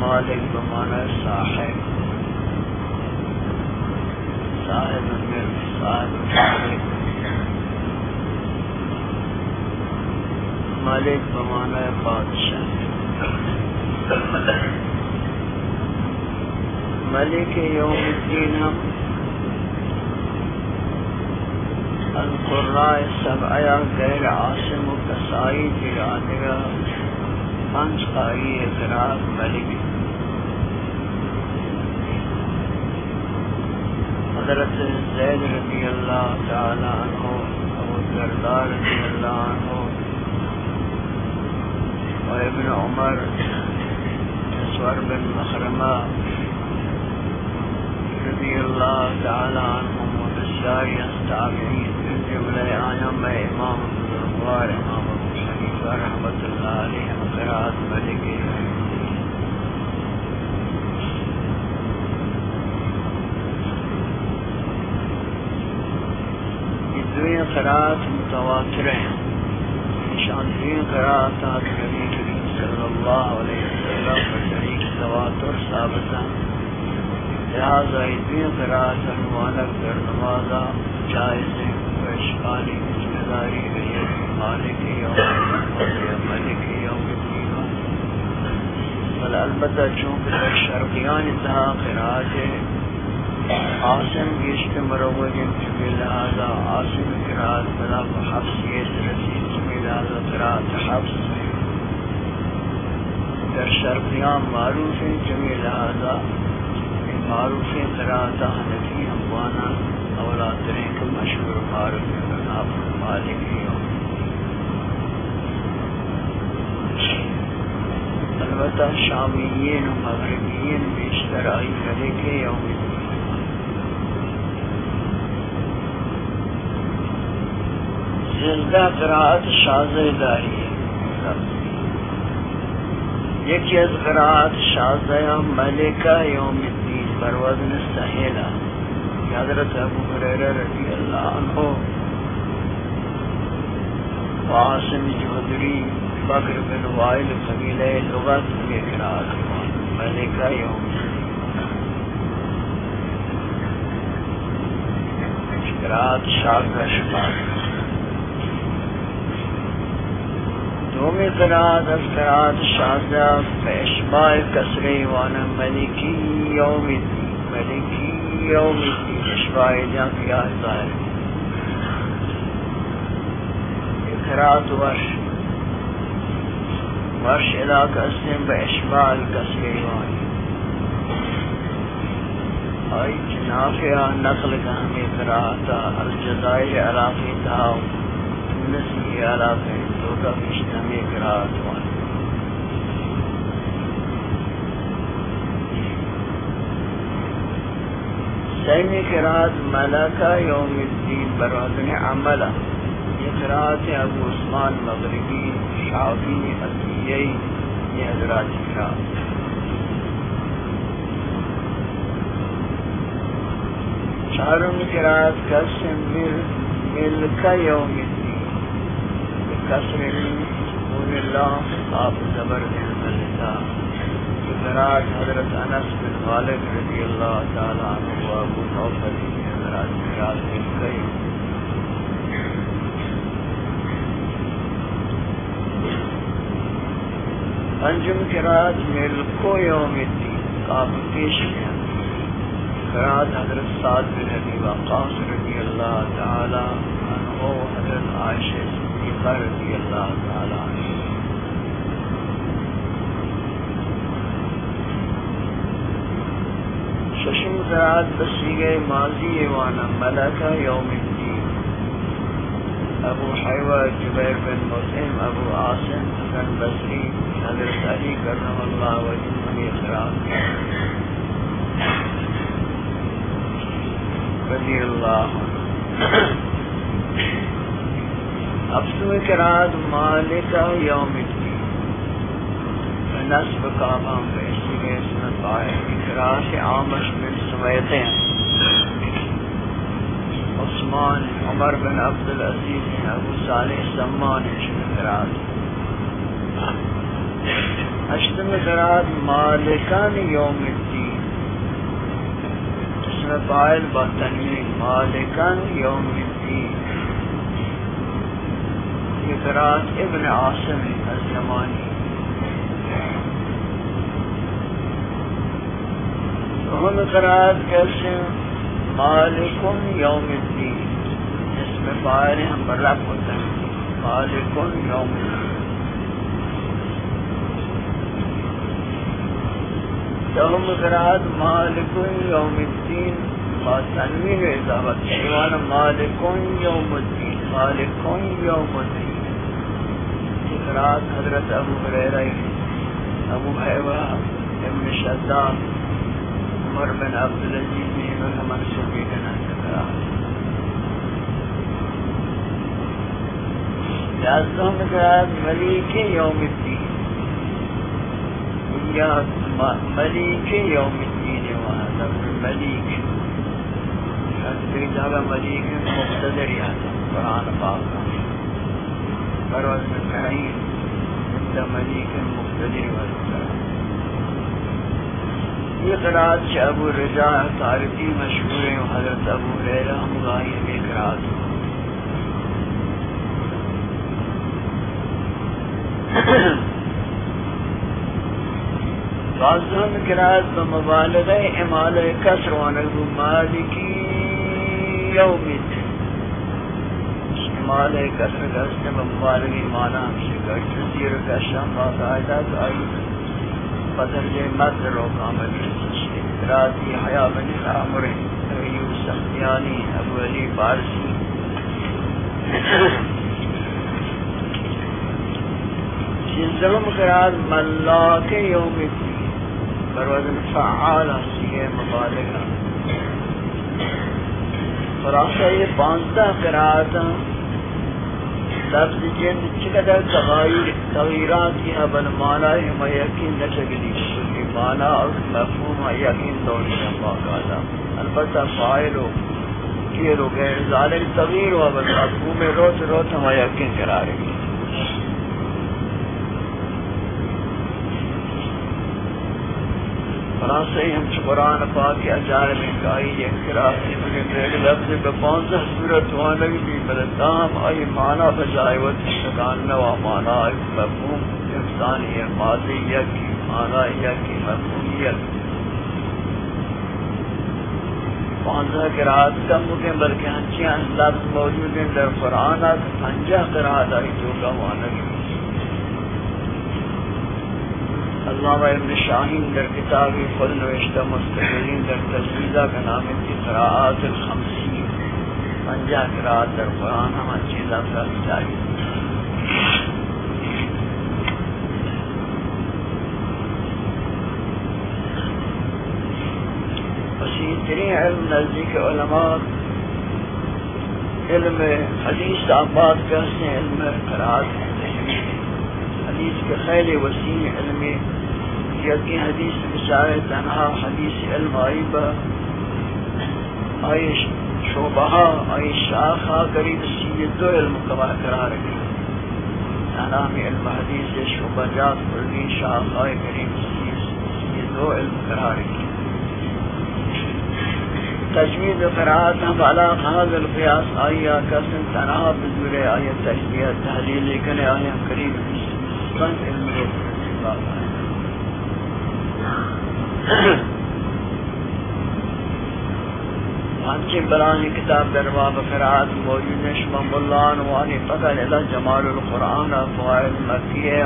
مالک بمعنی صاحب صاحب صاحب مالک بمعنی بادشاہ ملک یوم الدین۔ ہم القراء سبعیا غیر عاصم و قصائی جرادگا پنچ قاری اقرار ملک۔ حضرت زید رضی اللہ تعالی عنہ ابو دردار رضی اللہ عنہ و ابن عمر اسور بن مخرمہ رضی اللہ تعالی عنہ و بسیاری استعبعین جملہ آیا میں امام بزرگوار امام ابو حنیفہ رحمت اللہ علیہ قرآت ملک یہ دوئیں قرآت متواتر ہیں۔ نشان قرآت آت نبی کریم صلی اللہ علیہ وسلم پر طریق تواتر ثابتا لہذا یہ قرآت المانک در نمازہ جائز ہیں۔ اشکالی ذمہ داری ریت مالک یوم ملک یوم بل البتہ چونکہ شرقیان انتہا قرآت ہے عاصم گشت مروج چمی لہذا عاصم قرآت بلا حفظیت رسید چمی لہذا قرآت حفظ در شرقیان معروف ہیں چمی لہذا معروف قرآت حنفی اموانا اولاد طریق مشہور معروف بناب مالکی ہوں البتہ شامیین و مغربیین بیشتر آئی کرے ملک یوم زندہ قرآت شازہ داری یکی از قرآت شازہ ملکہ یوم الدین پر وزن سہیلہ حضرت ابو حریرہ رضی اللہ عنہ وعاصم جہدری بکر بن وائل قبیلہ لغت کے قرآت ملکہ یوم قرآت شاکر شمار۔ دومی قرآت از قرآت شاکر فاشباع کسری وانا ملکی یوم الدین، ملکی یوم الدین اشباع جان کیا ظاہر قرآت ورش ورش علاقہ اسم باشباع الکسری وانا آئی جنافیہ نقل کا ہمیں قرآتا الجزائر علاقی تاو نسی علاقی تو کا ملکہ یوم الدین برادن عملہ۔ یہ قرآت ابو عثمان مغربی شعبی عطیئی یہ حضرات قرآت چارم قرآت قسم ملکہ یوم الدین بکسر سکون اللہ آپ زبر دین ملکہ قرآت حضرت انس بن والد رضی اللہ تعالی عنہ و ابو توفر کی حضرات قرآت ملکہ یوم پنجم قرآت ملکو یوم الدین آپ پیش کیا قرآن حضرت سعد بن حبی وقاص رضی اللہ تعالی عنہ، حضرت عائشہ صدیقہ رضی اللہ تعالی ششم قرآن بسیگہ ماضی وانا ملکہ یوم الدین، ابو حیوہ جبیر بن مسلم، ابو عاصم حسن بسری حضرت علی کرم اللہ وجہ من اقرار رضی اللہ عنہ۔ افسو کراد مالکہ یوم الدین۔ نصب کعبہ میں اسی میں اسمت آئے اقرار سے آمش من سمیتے ہیں۔ عثمان، عمر بن عبد العزیز عبدالعزیز ابو صالح سمان شکرات اشتم کراد مالکان یوم الدین۔ فائل با تنوین مالکن یوم الدین۔ یہ قرآن ابن عاصم الزمانی ہم قرآن کیسے مالکن یوم الدین اس میں فائل ہم برق و تنوین مالکن یوم الدین لهم قرات مالك يوم الدين با تنوین اضافت شیوان مالک یوم الدین مالک یوم الدین قرات حضرت ابو حریرہ ابو حیوہ، ابن شداد، عمر بن عبدالعزیز بن منصوبی کنا قرات لازم قرات ملیک یوم الدین۔ یا ملیک یوم الدین وہاں لفظ ملیک دوسری جگہ ملیک مقتدر یا قرآن پاک۔ کا پرواز میں کہیں انتا ملیک مقتدر وزن یہ قرآن سے ابو رضا تارتی مشہور ہیں، حضرت ابو ریرہ مغائی میں قرآن Ahem. بعضهم قرات بمبالغه اماله كسر ونقو مالكي يوم الدين اماله كسر قسم بمبالغه مانا همشه کرد جزیر کشم باقاعدہ آئی بدل جے مدر و کامل راضی حیا بن عمر یوسف یعنی ابو علی فارسی جزم قرار ملاک یوم الدین بر وزن فعال سیئے مبالغہ خلاصہ یہ پانچتا قرآت لفظ جن چقدر تغیر تغیرات کی بن مانا ہم یقین نچگلی کلی مانا اور مفہوم یقین دوری ہم باقاعدہ البتہ فائل ہو کیر ہو گئے ذالک تغیر ہو بس مفہوم روت روت ہم یقین کرا رہی خلاصہ ہم قرآن پاک کے اجار میں کائی یہ قرآن ابن میرے لفظ پہ پانچہ صورت وانا بھی بلدام آئی مانا بجائے و تشکان نوا مانا ایک مفہوم انسانی ماضیت کی مانا کی مفہومیت۔ پانچہ قرآن کم ہوتے بلکہ ہنچیاں لفظ موجود ہیں، در قرآن پنجہ قرآن آئی جو کا وانا بھی علامہ ابن شاہین در کتابی خود نوشتہ مستقلین در تجویزہ کا نام کی قراءات الخمسی۔ پنجہ قراءات در قرآن ہم چیزہ کا جاری وسیع ترین علم نزدیک علماء علم حدیث آباد کہتے ہیں، علم قراءات حدیث کے خیل وسیع علم یکی حدیث بچارے تنہا حدیث علم آئی آئی شعبہ، آئی شاخہ قریب سی دو علم کبھا قرار گیا تنہا میں علم حدیث شعبہ جات کردی شاخہ قریب سی دو علم قرار گیا تجوید قرآت ہم علا قاض القیاس آئی آکسن تنہا بزور آئی تجوید، تحلیل لیکن آئی قریب سی علم رو اللہ آنچه کتاب در باب قرآت موجود نشم اللہ عنوانی فقر الى جمال القرآن فوائد مکیہ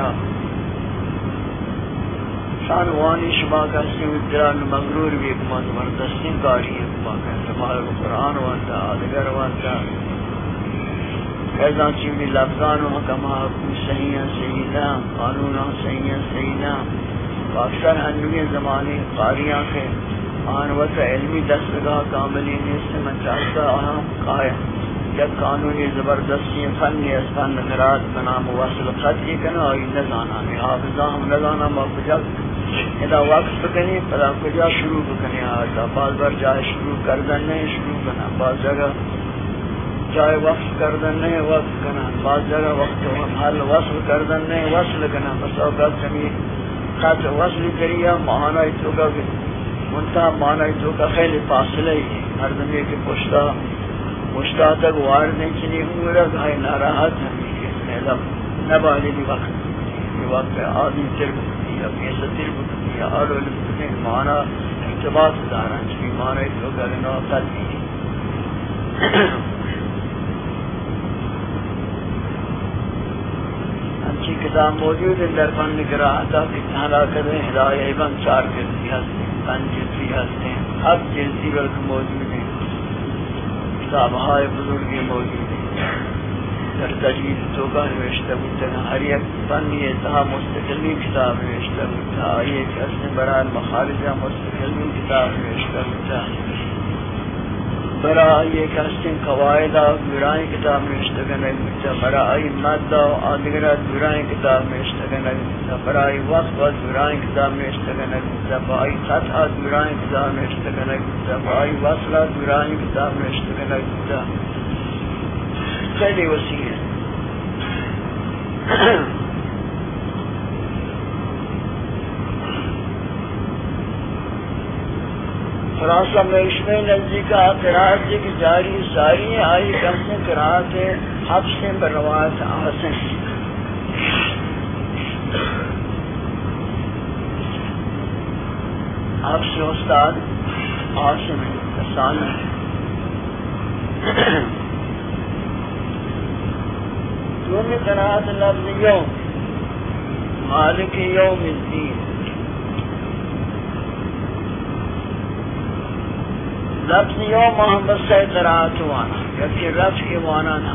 شانوانی شما کسی ادران مغرور بھی اکمان مردستی کاری اکمان جمال القرآن وانتا آدگر وانتا۔ ایزان چیمی لفظان و حکمہ اکم سیئن سیئنہ قانونہ سیئن سیئنہ اکثر ہنوی زمانے قاریاں کے آن وقت علمی دستگاہ کاملی نیست من چاہتا اہم قائم یک قانونی زبردستی فنی از فن قرآت بنام وصل خطی کنا آئی نزانا نی حافظہ ہم نزانا ما ادا وقت بکنی پدا کجا شروع بکنی آتا بعض بار جائے شروع کردن نہیں شروع کنا بعض جگہ جائے وقت کردن نہیں وقت کنا، بعض جگہ وقت حل وصل کردن نہیں وصل کنا، بس اوقات کمی خط وصل کریہ مہانا تو کا منتہا مانا جو کا خیلی فاصلہ ہی ہر دنیا کے پشتا پشتا تک وار وارنے چنی ہوں امورا گھائی ناراحت ہے۔ نبالی دی وقت یہ وقت آدمی تر بکتی یا پیسا تر بکتی یا آلو لبکتی مانا ارتباط دارا چنی مانا جو کا لنا قلبی ہمچی کتاب موجود ہے در فن نگراہتا کریں ہدایہ ابن چار کرتی ہستی پنج جنسی ہستے ہر جنسی ورک موجود ہیں۔ کتاب ہائے بزرگی موجود ہیں۔ در تجوید تو کا نوشتہ بودتا ہر یک فن یہ تہا مستقلی کتاب نوشتہ بودتا ہے ایک اسم برای مخارجہ مستقلی کتاب نوشتہ بودتا برا یہ کہستن قواعدہ دورائیں کتاب میں اشتگن اگتا برا آئی مادہ آدگرہ دورائیں کتاب میں اشتگن اگتا برا آئی وقت و کتاب میں اشتگن اگتا برا آئی کتاب میں اشتگن اگتا برا آئی وصلہ دورائیں کتاب میں اشتگن اگتا خیلی وسیع ہے۔ خلاصہ میں اس میں نزدیک جی قرآت کی جاری ساری آئی کم قرآت حب سے بروات آسن آپ سے استاد آسن کسان دونوں قرآت لفظ یوم، مالک یوم الدین۔ لفظ یوم محمد سے قرآت وانا یکی رفع وانا نا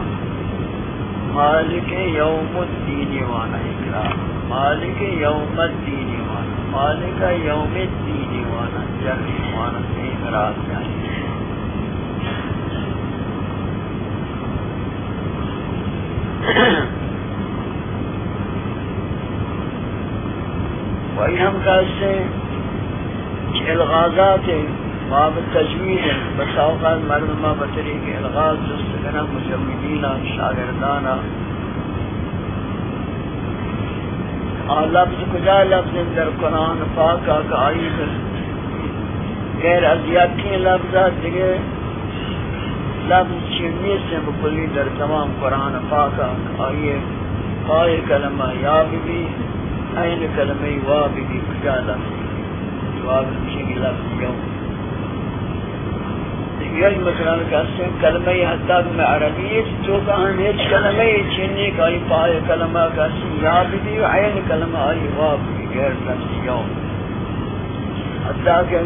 مالک یوم الدین وانا اقرار مالک یوم الدین وانا، مالک یوم الدین وانا، جرح وانا سے اقرار جائے وہی ہم کہتے ہیں الغازات باب تجوید بساوقات مردمہ بطریق الغاز جستگنا مجمدینا شاگردانا لفظ کجا لفظ در قرآن پاک آکا آئی غیر ازیاد کی لفظات دیگے لفظ چیونی سے بکلی در تمام قرآن پاک آکا آئیے قائل کلمہ یا بی این کلمہ وا بی کجا لفظ؟ جواب چیگی لفظ یوم یج مثلا کہتے ہیں کلمہ حتی میں عربی جو کہاں نیچ کلمہ چینی کا ای پائے کلمہ کہتے ہیں یا بھی عین کلمہ آئی واب غیر نفسی یوم حتی کہ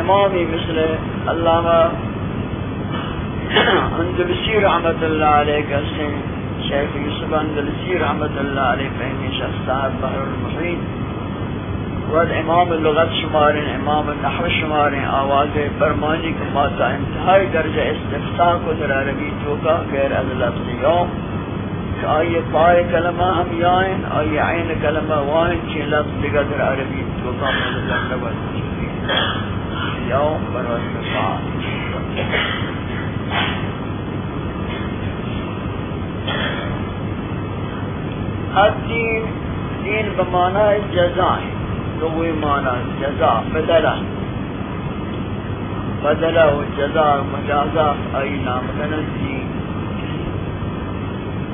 امامی مثل علامہ اندلسی رحمت اللہ علیہ کہتے ہیں، شیخ یوسف اندلسی رحمت اللہ علیہ فہمی شخص صاحب بحر المحیط۔ امام لغت شماریں امام نحو شماریں آواز برمانی کے ماتا انتہائی درجہ استفتا کو در عربی چوکا، غیر از لفظ یوم۔ کہ آئیے پائے کلمہ ہم یائیں، آئیے عین کلمہ وائیں چی لفظ لگا در عربی چوکا مدلن نبت چکی یوم بروت فعال الدین دین بمانا جزائیں تو مانا جزا، بدلا. بدلا و جزا، مجازا، ای نام کنن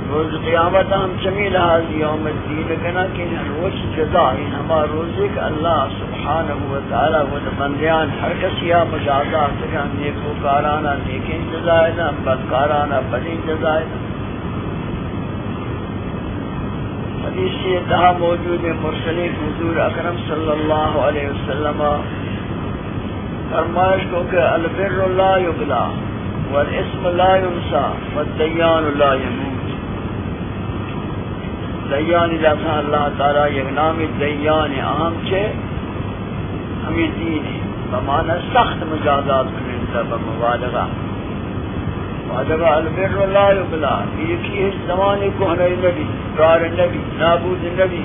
روز قیامت ہم چمی لحاظ یوم الدین کنا کہ روز جزا ہی ہما روزی کہ اللہ سبحانہ و تعالی و بندیان، ہر کسی مجازات کا نیکو کارانا نیکین جزائنا بدکارانا بدین جزائنا حدیثی اتہا موجود مرسلی حضور اکرم صلی اللہ علیہ وسلم۔ فرمائش کو کہ البر لا یبلا والاسم لا ينسى والدیان لا يموت دیان لفظ اللہ تعالی یک نام دیان اہم چھے، ہمیں دین ہے۔ بمعنی سخت مجازات کرنے سبب مبالغہ مبالغہ البر اللہ یبلا یکی اس زمانے کو ہنر نبی رار نبی، نابود نبی،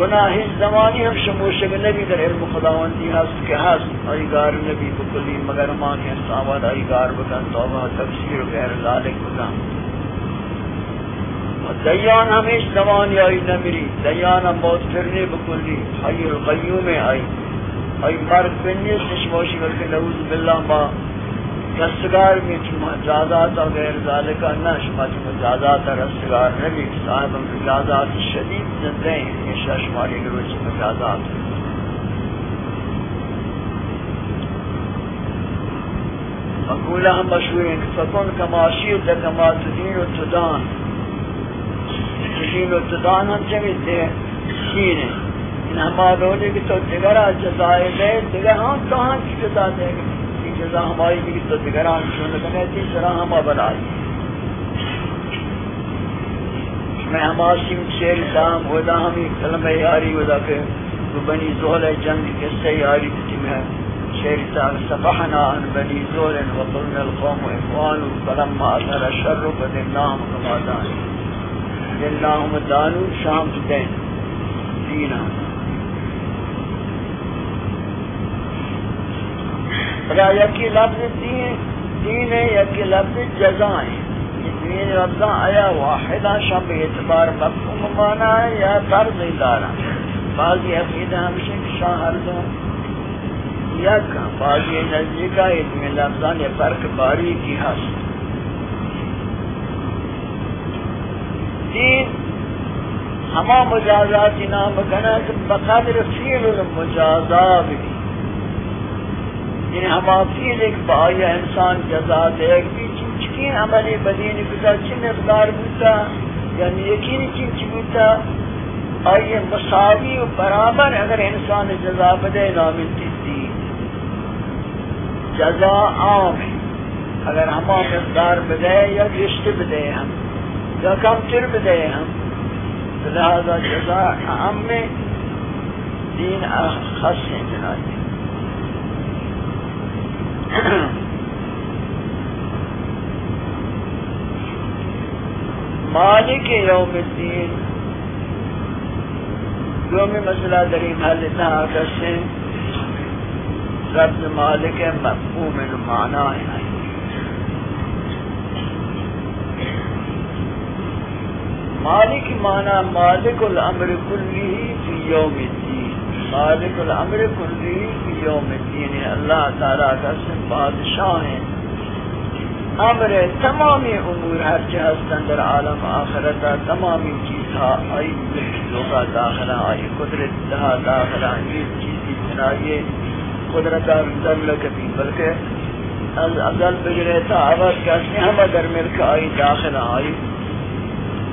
گناہ اس زمانی ہم شموشک نبی در علم خداوندی ہست کہ ہست۔ ایگار نبی بکلی مگر ماں کے سامد ایگار بکن، توبہ، تفسیر، غیر ذالک بکن۔ دیان ہمیش زمان آئی نمری دیان ہم موت فرنے بکلی، حی القیوم آئی۔ آئی مرد بنی سشموشی بلکہ نعوذ باللہ ما رستگار میں چما جازاتا غیر ذالکا نہ شما چما جازاتا رستگار نبی صاحب ہم جازات شدید زندے ہیں۔ یہ شاشماری گروہ چما جازات مقولہ ہم مشہور ہیں فکن کما شیط کما تدین و تدان شین و تدان ہم چمیت دے شین ہے ان ہما دولے کی تو دگرہ جزائے دے دگر ہاں تو ہاں کی جزا دے گی کی جزا ہماری کی تو دگرہ ہم چون لگنے تھی سرا ہما بنائی میں ہما سیم شیر دام ودا ہمی کلمہ یاری ودا کہ تو بنی زول جنگ کسے یاری تھی میں شیر تاک سبحنا ان بنی زول وقلنا القوم اخوان فلما اثر الشر بدناهم كما دان اللہم دانو شام دین۔ دینا بلا یکی لفظ دین دین ہے، یکی لفظ جزا جزائیں دین لفظاں آیا واحدہ شام اعتبار مفہوم مانا ہے یا فرض دارا بعضی عقیدہ ہمشہ شاہ ہر دوں یک، بعضی نزدیکہ اتنے لفظان فرق باری کی حسن دین، ہما مجازات نام کنا کہ بقدر فیل المجازات بھی۔ یعنی ہما فیل ایک بایا انسان جزا دے گی چکین عملی بدین کتا چن اقدار بوتا یعنی یقین چن چی بوتا آئیے، مساوی و برابر اگر انسان جزا بدے نامنتی دی جزا عام ہے۔ اگر ہما مقدار بدے یا رشت بدے ہم، یا کم تر بدے ہم، لہذا جزا ہم میں دین خاص ہیں جناب۔ مالک یوم الدین. جو میں مسئلہ دری محل تھا کسے رب مالک مفہوم معنی ہے۔ مالک مانا مالک الامر کلی فی یوم الدین۔ مالک الامر کلی یوم الدین یعنی اللہ تعالیٰ کا سن بادشاہ ہیں۔ امر تمامی امور ہر جہاز اندر، عالم آخرتا تمامی چیزها آئی بلکتوں کا داخلہ، آئی قدرت دہا داخلہ، یہ چیزی چنائیے قدرت در لکبی بلکہ ازل بجرے تا عوض کسی ہم اگر ملک آئی داخلہ، آئی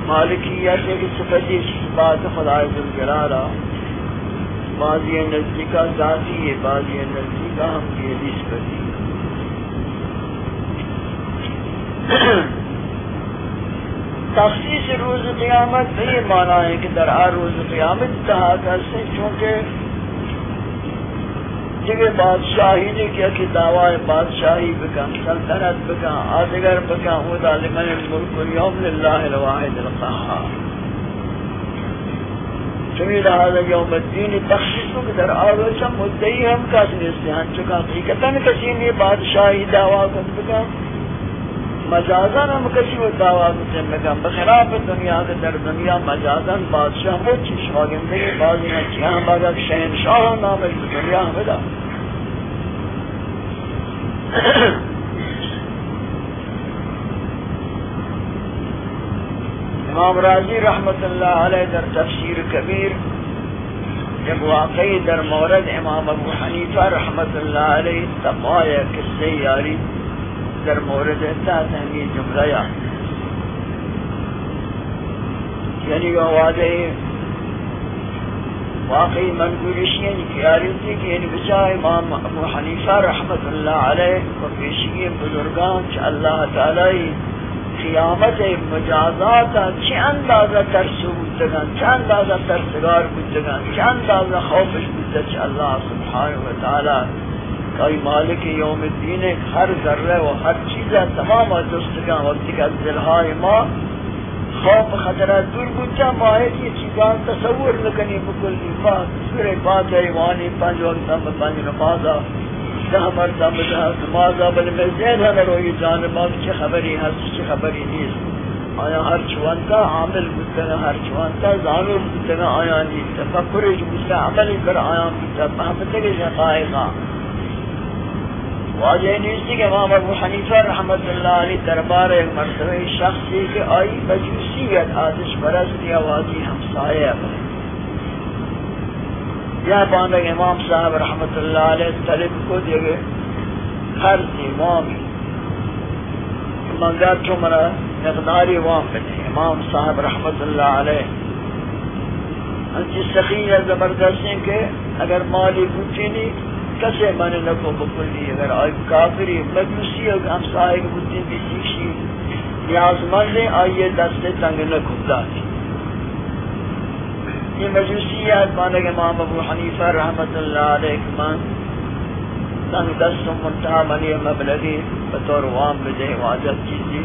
مالکیت ہے کہ صفتی بات خدا ذوالجلالہ۔ بعضی نزدیکہ ذاتی ہے، بعضی نزدیکہ ہم کی حدیث تخصیص روز قیامت یہ مانا ہے کہ در روز قیامت تہا کر سے چونکہ جگہ بادشاہی نے کیا کہ دعوی بادشاہی بکن سلطنت بکن آدگر بکن او لمن الملک اليوم للہ الواحد القہار۔ توی لحاظ یوم الدین تخصیص کو در آرش مدعی هم کس نیستی. هم چکا حقیقتا کسی نی بادشاہی دعوی کن بکا مجازا ہم کسی و دعوا کو سے بخلاف دنیا کے در دنیا مجازا بادشاہ وہ چیز شاگندے بعض نہ جہاں بعد شہنشاہ نام دنیا ہمدا امام راضی رحمت اللہ علیہ در تفسیر کبیر جب واقعی در مورد امام ابو حنیفہ رحمت اللہ علیہ تقایا قصے یاری در مورد احتاط ہمی جملہ یا یعنی وہ واضح واقعی منگولشی یعنی تھی کہ یعنی بچا امام ابو حنیفہ رحمت اللہ علیہ و پیشی بزرگان چھ اللہ تعالی قیامت مجازات چه اندازه ترسو بودگان چه اندازه ترسگار بودگان چه اندازه خوفش بودتا چه الله سبحانه و تعالی. کئی مالک یوم الدین ہر ذرہ و ہر چیز ہے تمام دوستگان وقتی کہ دلهای ما خوف خطرہ دور بودتا ماہر یہ چیزان تصور لکنی بکلی ما سورہ فاتحہ وانی پنج وقت ہم پنج نمازہ. دہ مرتبہ دہ نمازہ بل میں زین ہے روی جانبا چه خبری هست، چه خبری نیست. آیا هر چوانتا عامل بودتا هر چوانتا زانو بودتا آیا نیست. تفکرش بودتا عملی کر آیا بودتا فهمتا کہ شقائقا واجہ نیستی کہ امام ابو حنیفہ رحمت اللہ علیہ دربار ایک مرتبہ شخصی کہ آئی بجوسیت آتش پرستی آوازی ہمسائے اپنے یا باندگ امام صاحب رحمت اللہ علیہ طلب کو دیگے خرد امامی منگر چو منا مقداری وام بنے امام صاحب رحمت اللہ علیہ۔ انچی سخی ہے، زبردست ہیں کہ اگر مالی بوٹی نہیں، کسے مانے نکو بکلی اگر آئی کافری مجوسی اگر ہم صاحب بوٹی بھی سیکشی نیاز مندیں آئیے دستے تنگ نکو داتی۔ یہ مجوسیات مانے کہ امام ابو حنیفہ رحمت اللہ علیہ کمان تنگ دست و منتحہ منی مبلغی بطور وام بدے واجب چیزی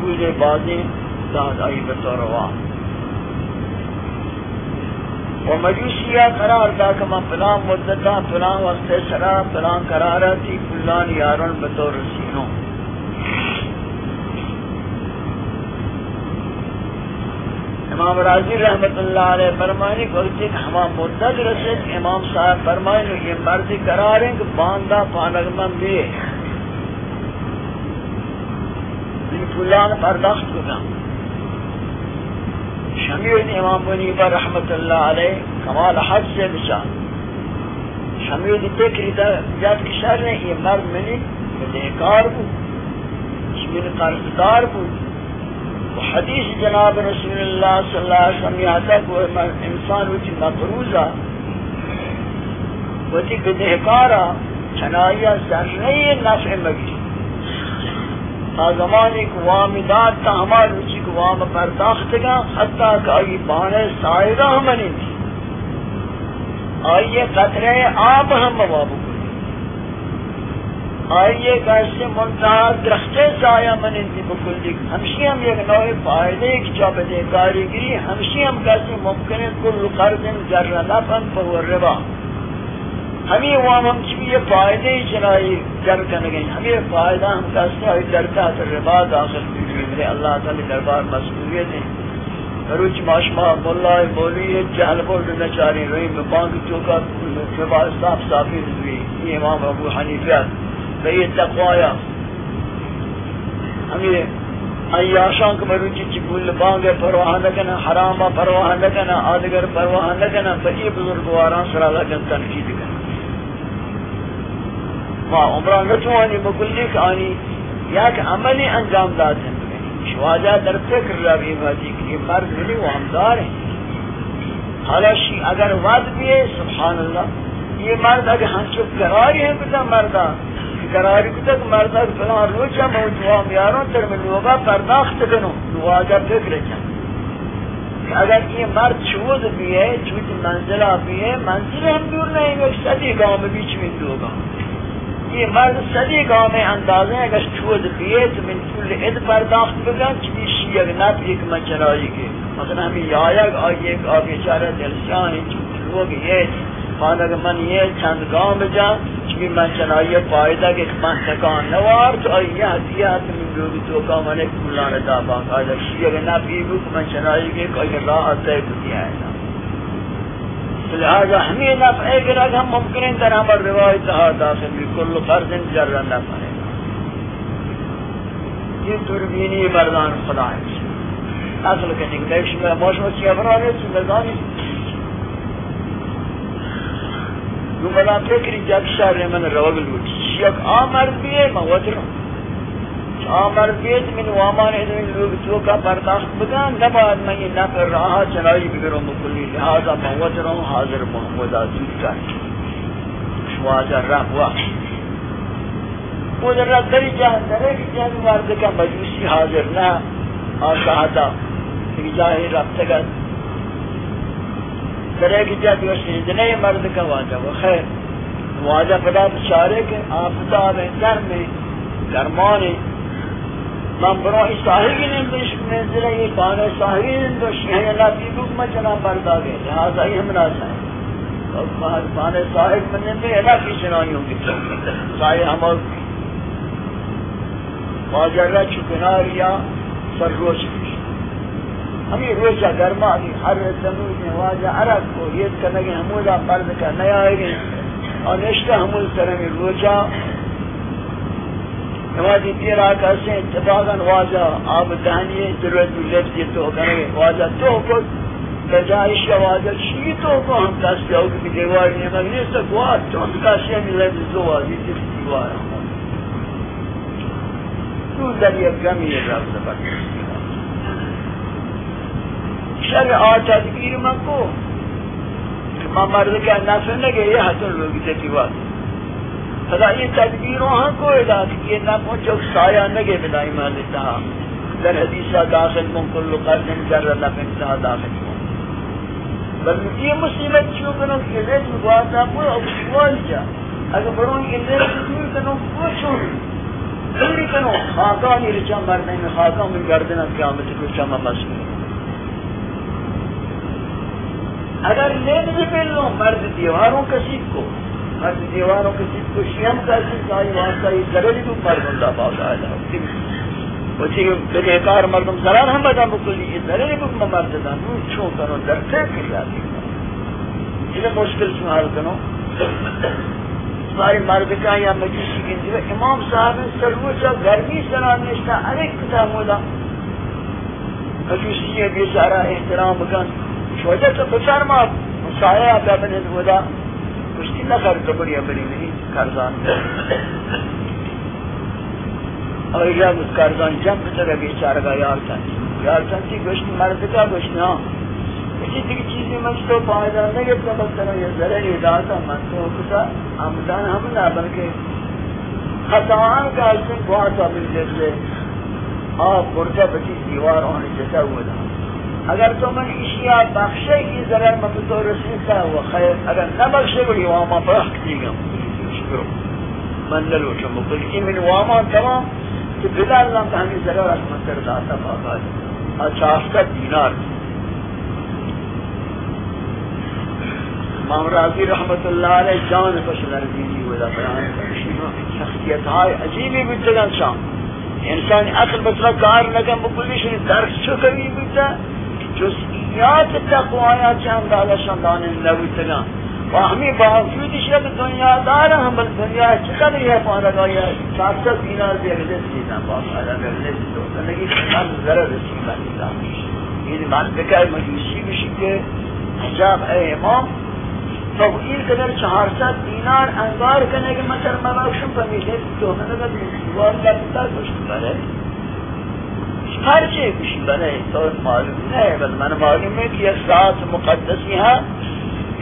پوزے بازیں داد آئی بطور وام و مجوسیہ قرار دا کہ من پلان مدتا پلان وقت سرا پلان قرارا تھی پلان یارن بطور رسینوں امام راضی رحمت اللہ علیہ فرمائنی کہ وقت ایک ہما مدد رسید، امام صاحب فرمائنی یہ مرضی قرار ہیں کہ باندہ پانگمن بھی یہ پلان پرداخت کو گا شمیل امام منیبہ رحمت اللہ علیہ کمال حج سے بچا شمیل فکری تا جات کشار نے یہ مرد منی بدہکار بود شمیل قرضدار بود حدیث جناب رسول اللہ صلی اللہ علیہ وسلم یہاں تک وہ انسان ہوتی مقروضہ ہوتی بدہکارا چنائیہ ذرعی نفع مگی۔ تا زمانی کو وام داد تا ہمار روچی کو وام پرداخت گا، حتیٰ کہ آئی بانے سائرہ ہمنی تھی۔ آئیے قطرے آپ ہم موابو آئیے کیسے منتہا درختے سایہ من انتی بکلی ہمشی ہم یک نوع فائدے کی چاپ دے کاریگری ہمشی ہم کیسے ممکن ہے کل قرض جر نفن فہو ربا ہمیں وہاں ہم چی یہ فائدے چنائی جر کن گئی ہمیں فائدہ ہم کیسے آئی درتا تر ربا داخل بھی میرے اللہ تعالی دربار مسئولیت ہے روچ ماشما مولا مولی جہل بول دینا چاری روئی میں بانگ چوکا صاف صافی ہوئی۔ یہ امام ابو حنیفیت بئی تقوایا ہمیں ایاشان کو مروچی چی بول بانگے پرواہ نکنا حراما پرواہ نکنا آدگر پرواہ نکنا بئی بزرگواران سر اللہ جن تنقید کنا ما عمران نتوانی مکلی کہ آنی یک عملی انجام داد ہیں شواجہ در فکر ربی بھاجی کہ مرد ملی وہ ہمدار ہیں حالا شی اگر وعد بھی ہے سبحان اللہ یہ مرد اگر ہم چپ قراری ہیں کتا مردہ قراری کتا کہ فلان روچا موجوام یاروں تر من لوگا پرداخت کنو. نواجہ فکر چاہتا اگر یہ مرد چود بھی ہے چود منزلہ بھی ہے منزل ہم دور نہیں گا صدی گاؤں میں بیچ میں دو گاؤں یہ مرد صدی گاؤں میں اندازے ہیں اگر چود بھی ہے تو من کل اد پرداخت بگن چلی شیعہ نب ایک منچنائی کے مثلا ہمیں یایگ آئی ایک آگے چارہ دلشان چود لوگ یہ خانه من یه چند گام بجم چی من چنایی پایده که من تکان نوار تو آیه هستی هست من روی تو کامانه کولان دا بان آیده اگر نبی بود من چنایی که آیه راه آسای بودی آیده لہذا ہمیں نفع کے اگر ہم ممکن ہے در ہمار روایت آتا سے کل فرض جر نفع. ہے یہ تربینی بردان خدا ہے اصل کہ نگلیش میں موشم کیا برانے سے بردانی نو بلا فکری جب شر من روگل بود شیعک آمرد بیئے من وطرم آمرد بیت من وامان ادن لوگ تو کا پرداخت بدن نباید من یہ نفر راہا چلائی بگرم بکلی لہذا من وطرم حاضر محمد آزود کر شواجہ رب وقت وہ در دری جہاں درے کی جہاں مرد کا مجوسی حاضر نہ آساہتا کہ جاہی رب تگت درے کی جہاں دیو سیدنے مرد کا واجہ وہ خیر۔ واجہ پدا بچارے کے آفتاب در میں گرمانے من برای صاحبین دوش منزل یہ پانے صاحبین دوش یہ اللہ کی روپ حکمت جنا پردہ گئے، لہذا ہی ہم نہ چاہیں اور پانے صاحب منزل اللہ کی چنائیوں کی صاحب ہم ماجرہ چکناریا سر روچ ہمیں روچہ گرما دی، ہر زمین میں واجہ عرب کو یہ کرنے کے ہمودا مرد کا نیا آئے گئے۔ اور نشتہ ہمول کرنے میں روچہ نمازی دیر آکا سے اتفاقا واجہ، آب دہنی ضرورت لیفت یہ تو کرنے گے واجہ۔ تو کو بجائش کا واجہ چی تو کو ہم کسی ہوگی بھی دیواری نہیں مگنی سکھ واد تو ہم کسی ہمیں لیفت دو واجی جس دیوار ہم تو در یک گمی رب زبر شر آ تدبیر من کو. ما مرد کا نفع نگے یہ حسن لوگی تکی بات خدا یہ تدبیروں ہاں کو ادا یہ نہ پہنچو سایہ نگے بلائی مالتا در حدیثہ داخل من کل قرن جر نفع انتہا داخل من بل یہ مصیبت چیو کنو کہ ریت مگواتا پور او سوال جا. اگر برون یہ ریت دور کنو پوچھو دوری کنو خاکانی رچان بردن میں خاکان من گردن قیامت کو چما مسئول اگر لین بھی ملو مرد دیواروں کسیب کو. مرد دیواروں کسیب کو شیم کسیب کا یہ واسطہ یہ ضروری تو مرد اللہ باز آئے وچی بے کار مردم ضرار ہم بدا بکلی یہ ضروری بکم مرد دا نو چھو کنو درتے کی جاتی یہ مشکل چھو حال کنو ساری مرد کا یا مجلسی کی دیو امام صاحب سروچا گرمی سران نشتا ارک کتا مودا مجلسی بیچارہ احترام کن شوجہ تو بچار ما مسایہ آتا بنید ہودا کشتی نکر کبری ابری نہیں کرزان اور جب اس کرزان جنب تک بیچارہ کا یار تن یار تن سی گوشت مرد کا گوشت نا کسی دیگه چیزی من تو پایدار نگرفتم مثلا یه ذره داتا من تو کتا آمدان ہم نہ بلکہ خطاان کا حسن گواتا مل جیسے آپ برجہ بچی دیوار ہونے جیسا ہوا تھا۔ اگر تو من اشیاء بخشی کی ضرر مت تو رسیتا و خیر. اگر نہ بخشے بڑی واما برخت دیگم شکرو من دلو چو مکلی من واما تمام تو بلا اللہ تا ہمیں ضرر از رحمت کر داتا پاکا دیگا اچاف کا دینار. دی امام راضی رحمت اللہ علیہ جان پسل عزیزی ودا بیان کرشینا شخصیت ہائے عجیبی بجگن شام انسان اصل بطلہ کار نکم بکلیش درخ چو کبھی بجگن جزئیات تقوایا چند دالا شندان نبیتگن و ہمیں باوجود شب دنیا دار ہم بل دنیا چقدر یہ پانا گیا سات سات دینار بھی اگلے سیدنا باپ آدھا اگلے سیدنا لگی ہم ذرا رسیدہ نظام یہ بات بکر مجوسی بشی کے حجاب اے امام تو این قدر چهار ست دینار انگار کنه که مثلا مباکشون فهمیده تو کنه که دیوار لبتا کشت بره ہر چیز کچھ بنے تو معلوم نہیں بل من معلوم ہے کہ یہ سات مقدسی ہے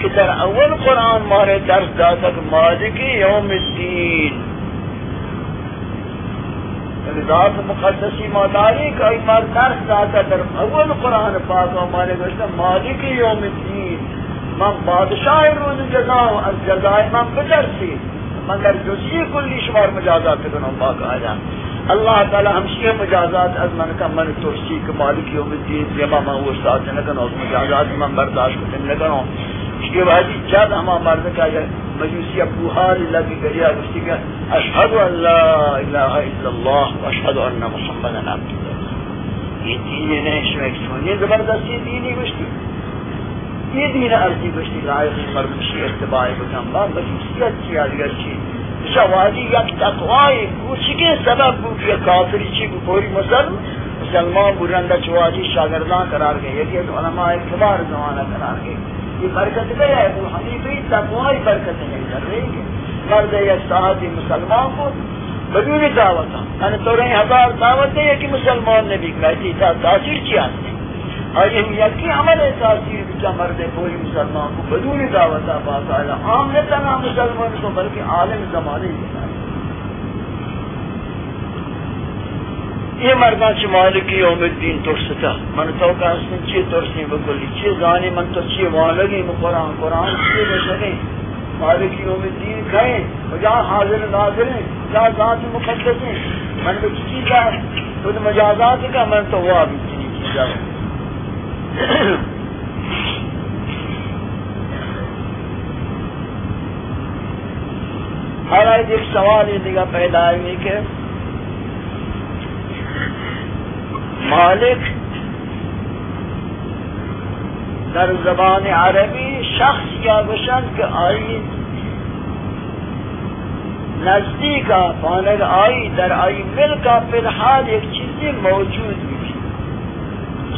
کہ در اول قرآن مارے درس داتا کہ مالک یوم الدین۔ یعنی ذات مقدسی مداری کا ایمان درس داتا در اول قرآن پاک ہمارے گوشتا مالک یوم الدین۔ من بادشاہ روز جزاؤں از جزائے من بترسی مگر جزئی کلی شمار مجازات کنوں پاک آیا۔ اللہ تعالی ہمشی مجازات از من کا من ترسی کہ مالک یوم الدین جمع من وہ ساتھ نہ کنوں مجازات من برداشت کرنے نہ کنوں اس کے بعد جب ہم مرد کا مجوسی ابو حال اللہ کی کریا گشتی کہ اشہد ان لا الہ الا اللہ و اشہد ان محمد عبدہ۔ یہ دین نہیں شوک سونی زبردستی دینی گشتی۔ یہ دین ارضی بشتی لائق مردشی اتباع بکن با بجوسیت چی آدگر چی شوادی یک تقوی کوچکے سبب بود کہ کافری چی بود؟ پوری مسلم، مسلمان برندہ چواجی شاگردان قرار گئے، یکی ایک علماء کبار زمانہ قرار گئے۔ یہ برکت گئے ہے، ابو حنیفی تقوی برکت نہیں کر رہی کہ مرد یک صحابی مسلمان کو بدون دعوت یعنی تو رہی ہزار دعوت ہے کہ مسلمان نے بھی کہتی تھا، تاثیر کیا ہے؟ اور یہ یکی عمل تاثیر بچا مرد کوئی مسلمان کو بدون دعوت باقاعدہ عام نے تنہا مسلمان کو، بلکہ عالم زمانے کی یہ مردان چی مالکی یوم الدین ترستا من تو کا اس حسن چی ترسی بکلی چی زانی من تو چی والگی قرآن قرآن چی بشگی مالکی یوم الدین کہیں مجا حاضر ناظر ہیں جا ذات مقدس ہیں۔ من بچی چیزا خود مجازات کا، من تو ہوا بھی چنی چیزا حالات ایک سوال یہ دیگا پیدا ہے کہ مالک در زبان عربی شخص یا بشن کہ آئی نزدیک پانگ آئی، در آئی ملکا فی الحال ایک چیزی موجود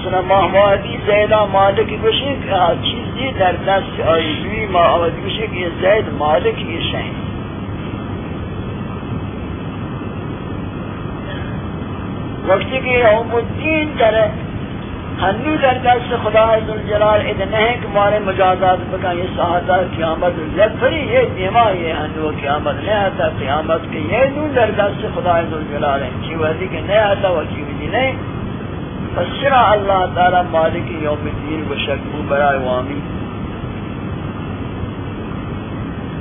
بھی سنہ محمدی زیدہ مالک بشن کہ چیزی در دست آئی بھی محمدی بشن کہ زید مالک یہ شہن وقتی کہ یوم الدین در ہنو در دست خدا عزالجلال ادنے ہیں کہ مارے مجازات بکا یہ ساہتا قیامت جب پھری یہ دیما یہ ہنو قیامت نہیں آتا قیامت کے یہ نو در دست خدا عزالجلال ہیں چی وحدی کہ نہیں آتا وچی وحدی نہیں فسرا اللہ تعالی مالک یوم الدین و شکو برائے وامی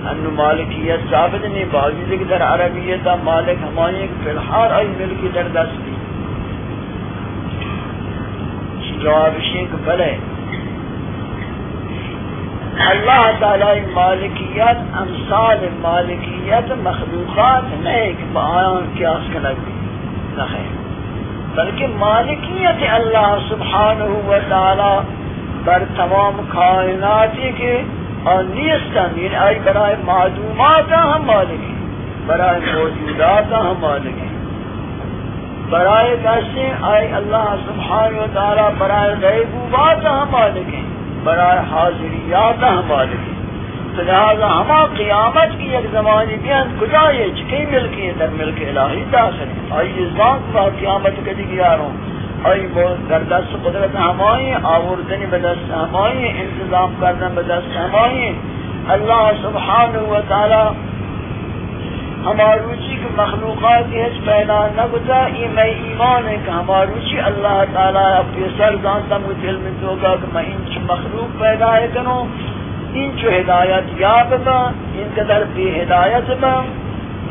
انو مالکیت ثابت نہیں باوجود کہ در عربیتا مالک ہمانی فی الحال آئی ملکی در دست دی. جواب شیخ بلے، اللہ تعالی مالکیت، امثال مالکیت، مخلوقات نہیں کہ بیان قیاس کنگ نہیں بلکہ مالکیت اللہ سبحانہ و تعالی بر تمام کائناتی کے اور نیستن یعنی آئی برائے معدومات ہم مالکی برائے موجودات ہم مالکی برائے کیسے آئے اللہ سبحانہ و تعالی برائے غیبوبات ہم مالک ہیں، برائے حاضریات ہم مالک ہیں۔ تو لہذا ہما قیامت کی ایک زمانی بیان کجا یہ چکی ملکی ہے در ملک الہی داخل ہے؟ آئی ازبان با قیامت کدی گیاروں آئی در دست قدرت ہمائی، آوردنی بدست ہمائی، انتظام کردن بدست ہمائی۔ اللہ سبحانہ و تعالی ہماروچی کے مخلوقات ہیچ پیدا نہ گتا یہ میں ایمان ہے کہ ہماروچی اللہ تعالیٰ اپنے سر جانتا مجھے دل میں دوگا کہ میں انچ مخلوق پیدا ہے کنو انچ ہدایت یاب با ان قدر بے ہدایت با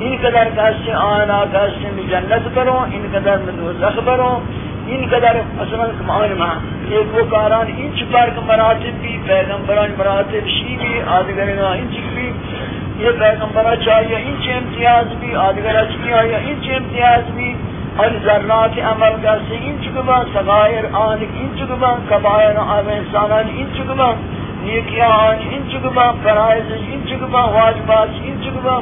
ان قدر کیسے آنا کیسے جنت کرو، ان قدر میں دوزخ برو. ان قدر مثلا کمان ماں ایک وہ کاران انچ پر مراتب بھی، پیغمبران مراتب شی بھی، آدھگرنا انچ بھی. یہ پیغمبرہ چاہیے، انچ امتیاز بھی آدھگرہ چاہیے انچ امتیاز بھی. اور ذرات عمل کا سے انچ گبا صغائر آن انچ گبا کبائر آن انسانان انچ گبا نیکیاں آن انچ فرائض انچ گبا واجبات انچ گبا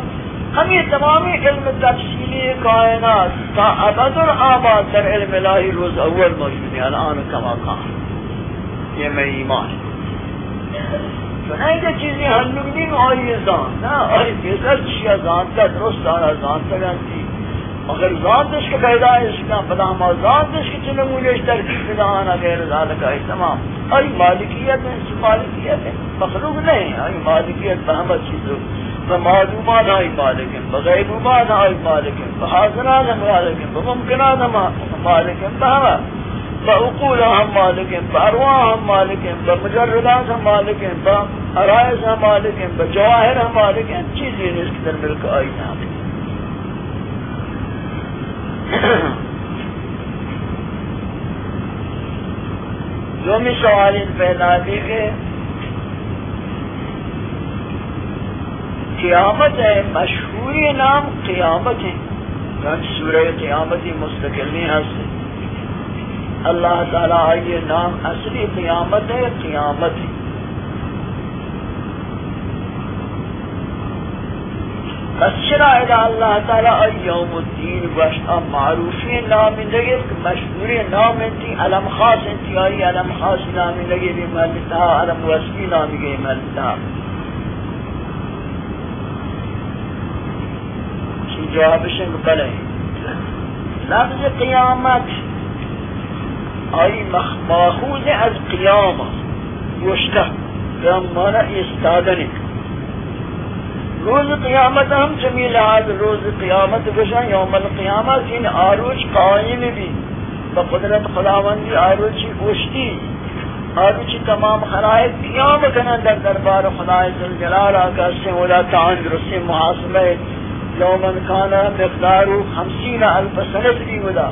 ہم یہ تمامی علم تفصیلی کائنات تا ابد اور آباد در علم الہی روز اول موجود ہے، الان کما کان یہ میں ایمان نہیں کہ چیزی ہنگ نہیں، آئی زان نا آئی دیگر چیا زانتا درست آرا زانتا گانتی مگر زانتش کے پیدایش کا پدا ہما زانتش کے چنمولیش ترکیب پدا آنا غیر ذالکہ تمام۔ آئی مالکیت ہے مالکیت ہے، مخلوق نہیں آئی مالکیت بہمت چیزو بمعلومات آئی مالک ہیں بغیبوبات آئی مالک ہیں بحاضرات مالک ہیں بممکنات مالک ہیں بہمت بعقول ہم مالک ہیں بارواں ہم مالک ہیں بمجردات ہم مالک ہیں بارائز ہم مالک ہیں بجواہر ہم مالک ہیں چیزیں اس کی در ملک آئی ہیں۔ جو بھی سوال ان پیدا دی کہ قیامت ہے مشہوری نام قیامت ہے۔ سورہ قیامتی مستقل نہیں اللہ تعالیٰ یہ نام اصلی قیامت ہے قیامت ہے۔ بس چرا إلى اللہ تعالی ایوم الدین گوشت معروفی نام لگے مشہوری نام انتی علم خاص انتی آئی علم خاص نام لگے بھی ملتا علم وسبی نام گئے ملتا جواب شنگ بلے لفظ قیامت. آئی ماخوذ از قیام گوشتہ قیام مانا استادنی روز قیامت ہم جمیل آج روز قیامت گشن یوم القیامت ان آروچ قائم بھی۔ بقدرت خداوندی آروچی گوشتی آروچی تمام خلائق قیام کنن در دربار خدای ذوالجلال آقا سے ولا تعان درست محاسبہ یومن کانا مقدار خمسین الف سنت بھی ولا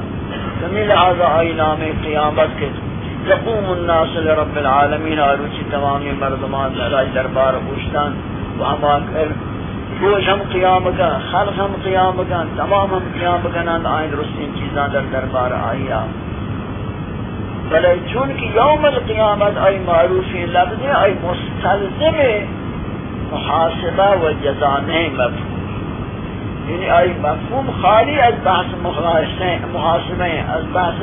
جمیل آج آئی نام قیامت کے۔ یقوم الناس لرب العالمین آروچی تمام مردمان راج دربار گوشتان۔ وہاں کر روز ہم قیام کا خلق ہم قیام کا تمام ہم قیام کا کنند آئین رسین چیزاں در دربار آئیا۔ بلے چونکہ یوم القیامت آئی معروفی لفظ ہے آئی مستلزم محاسبہ و جزا نہیں مفہوم۔ یعنی آئی مفہوم خالی از بحث محاسبہ از بحث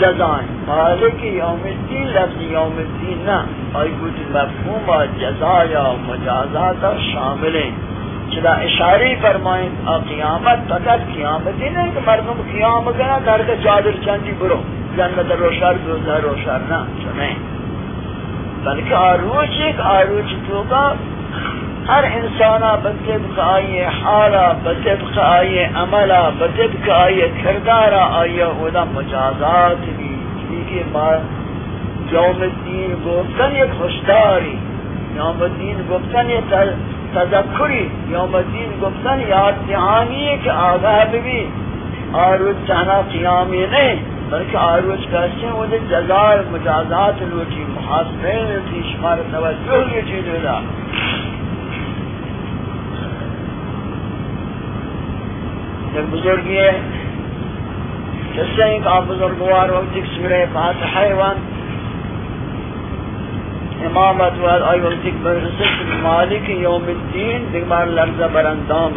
جزائیں مالک یوم الدین لفظ یوم الدین نہ، آئی کچھ مفہوم و جزا یا مجازات شامل ہیں۔ چلا اشاری فرمائیں قیامت فقط قیامت ہی نہیں، کہ مردم قیام کرنا در کے چادر چندی برو، جنت روشار دوزہ روشار نہ سنیں بلکہ آروچ ایک آروچ تو کا ہر انسانا بطبق آئیے، حالا بطبق آئیے، عملا بطبق آئیے، کردارا آئیے خدا مجازات بھی، کیونکہ یوم الدین گفتن ایک خوشداری، یوم الدین گفتن ایک تذکری، یوم الدین گفتن، یاد دہانی کہ آگاہ بھی آروج چاہنا قیامی نہیں، بلکہ آروج کہتے ہیں، وہ جزار مجازات لوٹی محاسبے لوٹی، شمار توجہ لوٹی دولا ایک بزرگی ہے، جس سے ایک آپ بزرگوار وقت ایک سورہ فاتحہ وان امامت و آئی وقتی برسک مالک یوم الدین دیگر لرزہ برندام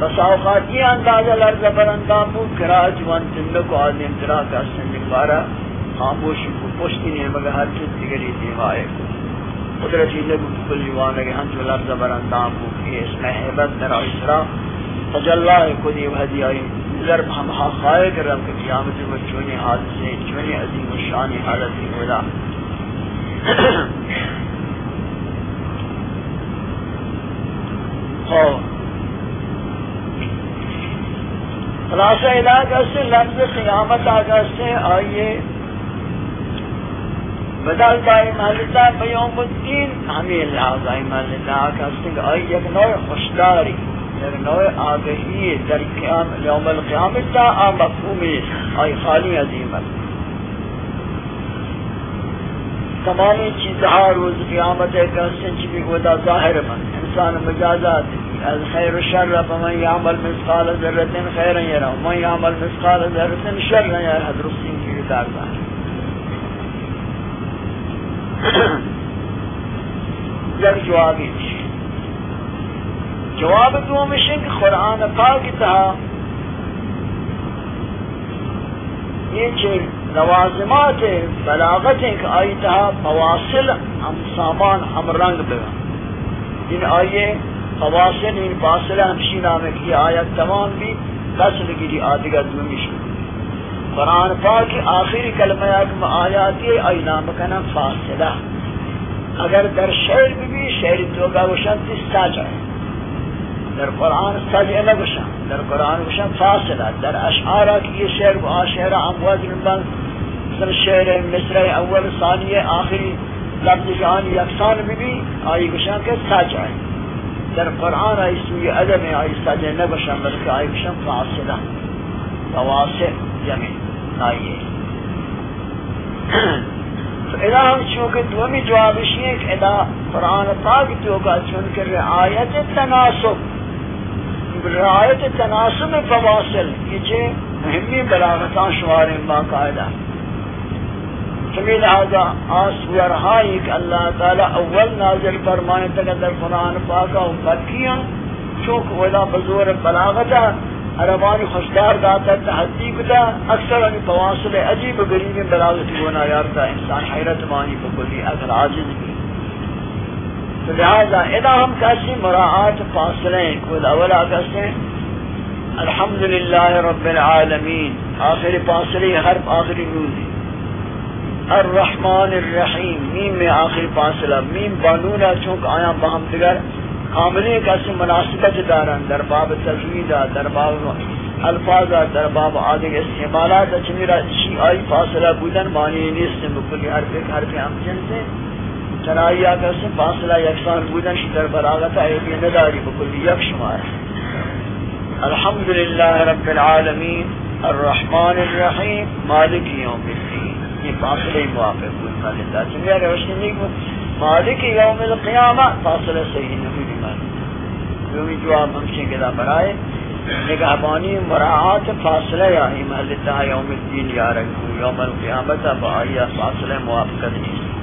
بس اوقات یہ اندازہ لرزہ برندام بود کراج وان تنکو آدم ترا کا سنجک بارا خاموشی کو پشتی نہیں، مگر ہر چیز دیگری دیوائے کو قدرتی لگو کلی وانا کہ ہنچ لرزہ برندام بود یہ اس میں حیبت در اسرا تجلہ کو دیو حدی آئی۔ ضرب ہم خواہ کرم کہ قیامت و چونی حادثے چونی عظیم و شانی حالت ہی خلاصہ علاقہ سے لفظ قیامت آگا سے آئیے. بدل بائی محلتا بیوم الدین ہمیں لحاظ آئی محلتا آگا سے آئی ایک نوع خوشداری، ایک نوع آگہی در قیام یوم القیامت تا آ مفہومی، آئی خالی عظیمت. تمام چیزها روز قیامت ہے کہ سنچ بھی ہوتا ظاہر من انسان مجازات الخير الشر فمن يعمل مثقال ذرة خيرا يره ومن يعمل مثقال ذرة شرا يره درستین کی دار دا جب جوابی جواب تو مشن کہ قرآن پاک تھا یہ چیز لوازمات بلاغت کہ آئی تہا فواصل ہم سامان ہم رنگ بگا ان آئیے فواصل، ان فاصلہ ہمشی نامے کی آیت تمام بھی قسل کی دی آدھگت میں مشکل قرآن پاک آخری کلمہ اکم آیاتی آئی نام کنا فاصلہ۔ اگر در شعر بھی بھی شعر تو کا وشن تستا جائے در قرآن سجع نگوشن در قرآن گوشن فاصلہ. در اشعارہ کی یہ شعر و آشعرہ ہم وزن بند مثل شعر مصر اول ثانی آخری، لفظ جان یکسان بھی بھی آئی گشان کے سچ در قرآن آئی سوی ادب آئی سجے نہ گشان بلکہ آئی گشان فاصلہ. فواصل یعنی جمع آئیے تو ادا ہم چونکہ دومی جواب اسی ہے کہ ادا قرآن پاک تو کا چون کر رعایت تناسب رعایت تناسب فواصل، یہ چھے مہمی بلاغتان شوار باقاعدہ۔ چمی لہذا آسورہائی کہ اللہ تعالی اول نازل فرمائے تک در قرآن پاکا و مکیاں چونک ولا بزور بلاغتا عربانی خوشدار داتا تحدیق دا، اکثر انی فواصل عجیب غریب بلاغتی گونا یارتا، انسان حیرت مانی بکلی اگر عاجز بھی۔ لہذا ادا ہم کسی مراعات پاس فاصلیں کل اولا کسی الحمدللہ رب العالمین، آخری فاصلی حرف آخری نوزی الرحمن الرحیم، میم میں آخری فاصلہ۔ میم بانونا چونکہ آیا بہم دیگر کاملی کسی مناسبت دارن در باب تجوید در باب الفاظ در باب آدھے استعمالات اچھا چمیرا چی آئی فاصلہ بودن، معنی نیست مکلی حرف ایک حرف ہم جنسے چنائی آکا سے فاصلہ یکسان بودن شی در براغتا ایک نداری بکلی یک شمار الحمدللہ رب العالمین، الرحمن الرحیم، مالک یوم الدین۔ یہ فاصلے موافق ہوئی مالدہ چنگی اگر روشنی نہیں کو مالک یوم القیامہ، فاصلہ صحیح نہیں بھی مالک یومی جواب ہمشن کے دا برائے نگہبانی، مراعات، فاصلہ یا ہی محلتہ یوم الدین یا رکھو یوم القیامت با آئیہ فاصلہ موافقت نہیں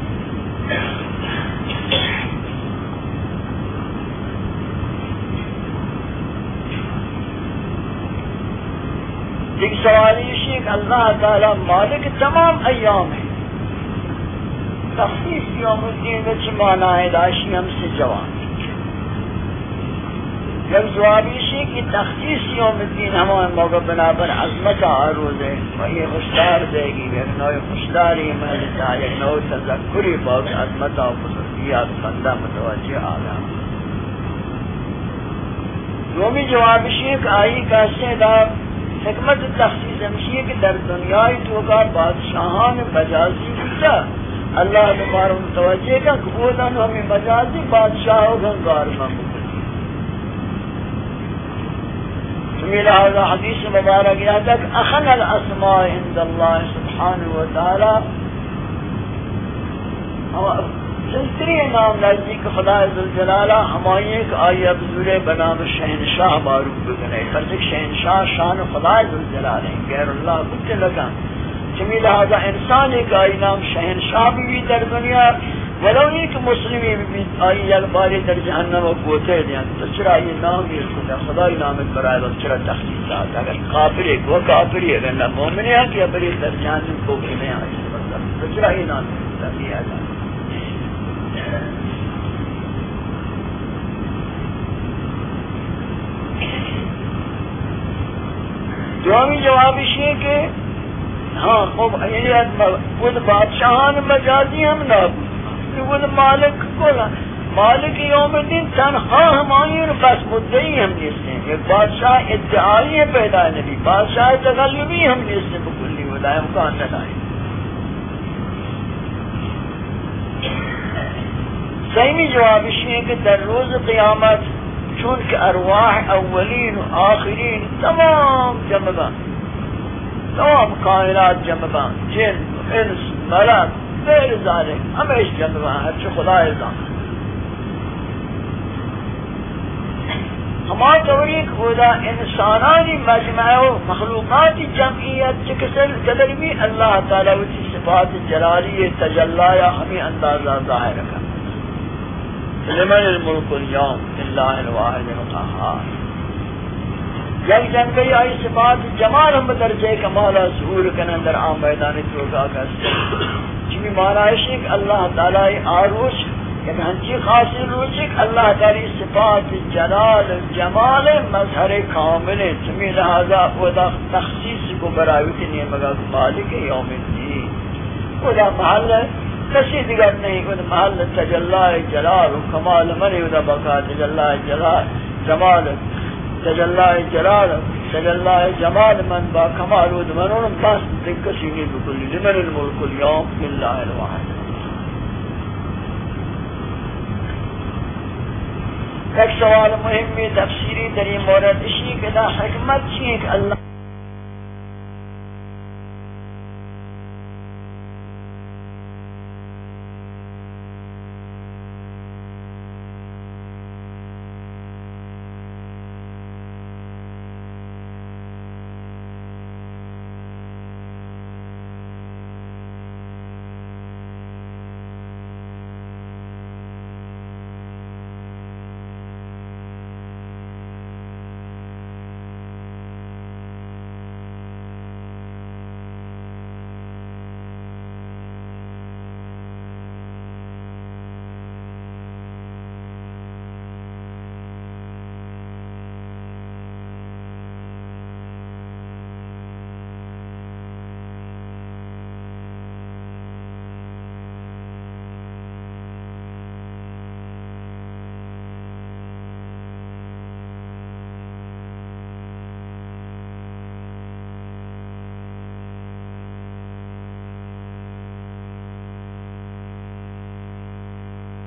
ایک سوال یہ اللہ تعالی مالک تمام ایام ہے تخصیص یوم الدین وچ مانا ہے داشی ہم سے جوان جب جواب یہ کہ تخصیص یوم الدین ہمارے موقع بنا پر عظمت آروز ہے وہی خوشدار دے گی ایک نوع خوشداری محلتا ایک نوع تذکری بہت عظمت و خصوصیات بندہ متوجہ آگا یومی جواب شیخ آئی کا سیدار حکمت تخصیص ہمشی کہ در دنیای تو کا بادشاہان مجازی کیا۔ اللہ نمار متوجہ کا قبولن ہمیں مجازی بادشاہ و گنگار میں تمہیں لہذا حدیث مبارک یہاں تک اخن الاسماء عند اللہ سبحانہ وتعالی سلسلی نام نزدیک خدا عزالجلالہ ہمائی ایک آئی ابزور بنام شہنشاہ معروف بکنے فرزک شہنشاہ شان خدا عزالجلالہ غیر اللہ کچھ لگا. چمی لہذا انسان ایک آئی نام شہنشاہ بھی در دنیا ولو ایک مسلمی بھی آئی یک باری در جہنم و گوتے دیا تو چرا یہ نام بھی خدا خدای نام برائے و چرا تخصیص آتا اگر کافر ایک وہ کافر ہے اگر نہ مومن ہے کہ بری در جہنم کو بھی نہیں آئی. تو چرا یہ نام بھی آتا جوابی جواب یہ کہ ہاں خوب یعنی خود بادشاہان مجازی ہم نابود خود مالک کو مالک یوم دن تنہا ہمانی اور بس مدعی ہم نیستے ہیں۔ ایک بادشاہ ادعائی ہے پیدا نبی، بادشاہ تغلبی ہم نیستے ہیں، بکلی ولا امکان نہ لائے صحیح جواب یہ ہے کہ در روز قیامت، چونکہ ارواح اولین و آخرین تمام جمعان تمام کائنات جمعان جن، انس، ملک غیر ذالک ہمیش جمعان ہر چو خدا ازام ہما طوری خدا انسانانی مجمع و مخلوقات جمعیت چکسر قدر بھی اللہ تعالی و صفات جلالی تجلہ ہمیں اندازہ ظاہر رکھا لمن الملک اليوم لله الواحد القهار یک یعنی جنگی آئی صفات جمال ہم درجے کمالا ظہور کنن در عام میدان توقع کرتے چمی مانا ہے اللہ تعالی آروش کہ یعنی ہنچی خاصی روچک اللہ تعالی صفات جلال، جمال، مظہر کامل چمی لہذا ودا تخصیص کو برایوتی نہیں مگا مالک یوم الدین۔ ودا محل کسی دیگر نہیں کہ محل تجلہ جلال و کمال۔ منی دا بقا تجلہ جلال، جمال تجلہ جلال۔ تجلہ جمال من با کمال و بس کسی نہیں بکلی لمن الملک اليوم للہ الواحد. ایک سوال مهمی تفسیری در این مورد اشی که دا حکمت چیه اللہ